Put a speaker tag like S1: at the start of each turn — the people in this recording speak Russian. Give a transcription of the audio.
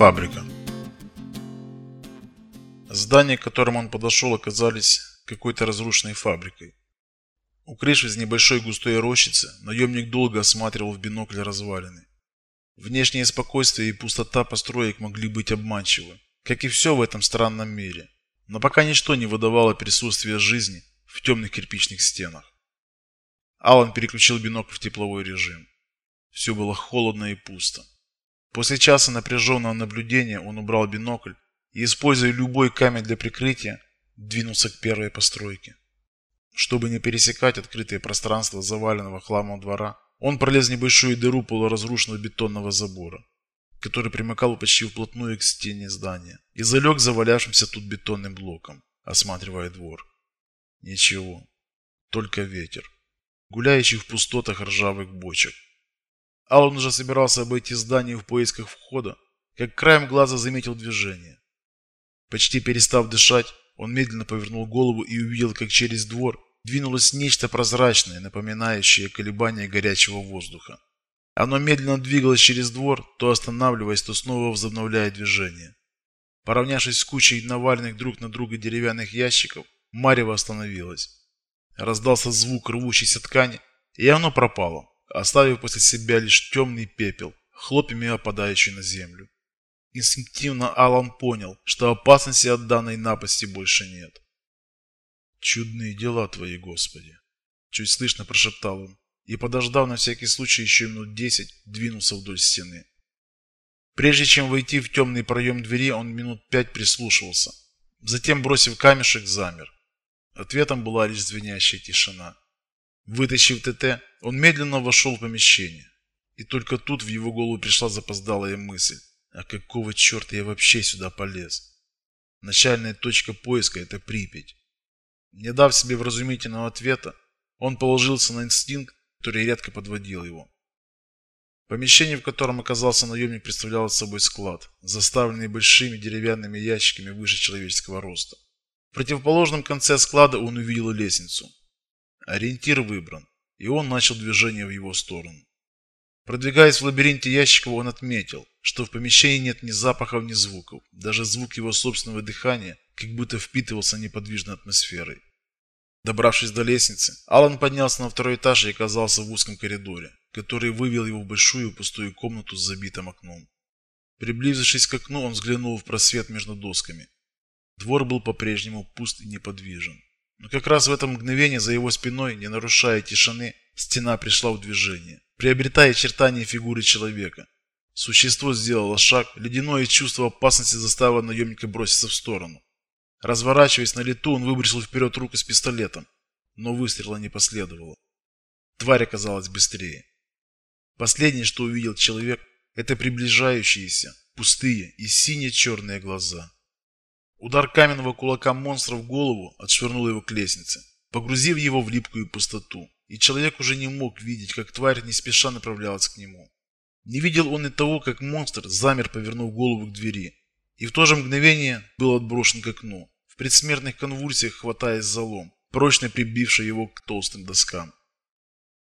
S1: Фабрика. Здания, к которым он подошел, оказались какой-то разрушенной фабрикой. Укрывшись в небольшой густой рощице, наемник долго осматривал в бинокль развалины. Внешнее спокойствие и пустота построек могли быть обманчивы, как и все в этом странном мире. Но пока ничто не выдавало присутствие жизни в темных кирпичных стенах. Алан переключил бинокль в тепловой режим. Все было холодно и пусто. После часа напряженного наблюдения он убрал бинокль и, используя любой камень для прикрытия, двинулся к первой постройке. Чтобы не пересекать открытое пространство заваленного хламом двора, он пролез в небольшую дыру полуразрушенного бетонного забора, который примыкал почти вплотную к стене здания, и залег завалявшимся тут бетонным блоком, осматривая двор. Ничего, только ветер, гуляющий в пустотах ржавых бочек. Аллан уже собирался обойти здание в поисках входа, как краем глаза заметил движение. Почти перестав дышать, он медленно повернул голову и увидел, как через двор двинулось нечто прозрачное, напоминающее колебания горячего воздуха. Оно медленно двигалось через двор, то останавливаясь, то снова возобновляя движение. Поравнявшись с кучей наваленных друг на друга деревянных ящиков, Марева остановилась. Раздался звук рвущейся ткани, и оно пропало оставив после себя лишь темный пепел, хлопьями опадающий на землю. Инстинктивно Алан понял, что опасности от данной напасти больше нет. «Чудные дела твои, Господи!» Чуть слышно прошептал он и, подождав на всякий случай еще минут десять, двинулся вдоль стены. Прежде чем войти в темный проем двери, он минут пять прислушивался. Затем, бросив камешек, замер. Ответом была лишь звенящая тишина. Вытащив ТТ, он медленно вошел в помещение. И только тут в его голову пришла запоздалая мысль. А какого черта я вообще сюда полез? Начальная точка поиска – это Припять. Не дав себе вразумительного ответа, он положился на инстинкт, который редко подводил его. Помещение, в котором оказался наемник, представляло собой склад, заставленный большими деревянными ящиками выше человеческого роста. В противоположном конце склада он увидел лестницу, Ориентир выбран, и он начал движение в его сторону. Продвигаясь в лабиринте ящиков, он отметил, что в помещении нет ни запахов, ни звуков. Даже звук его собственного дыхания как будто впитывался неподвижной атмосферой. Добравшись до лестницы, Алан поднялся на второй этаж и оказался в узком коридоре, который вывел его в большую пустую комнату с забитым окном. Приблизившись к окну, он взглянул в просвет между досками. Двор был по-прежнему пуст и неподвижен. Но как раз в это мгновение за его спиной, не нарушая тишины, стена пришла в движение, приобретая очертания фигуры человека. Существо сделало шаг, ледяное чувство опасности заставило наемника броситься в сторону. Разворачиваясь на лету, он выбросил вперед руку с пистолетом, но выстрела не последовало. Тварь оказалась быстрее. Последнее, что увидел человек, это приближающиеся, пустые и сине-черные глаза. Удар каменного кулака монстра в голову отшвырнул его к лестнице, погрузив его в липкую пустоту, и человек уже не мог видеть, как тварь не спеша направлялась к нему. Не видел он и того, как монстр замер, повернув голову к двери, и в то же мгновение был отброшен к окну, в предсмертных конвульсиях хватаясь за лом, прочно прибивший его к толстым доскам.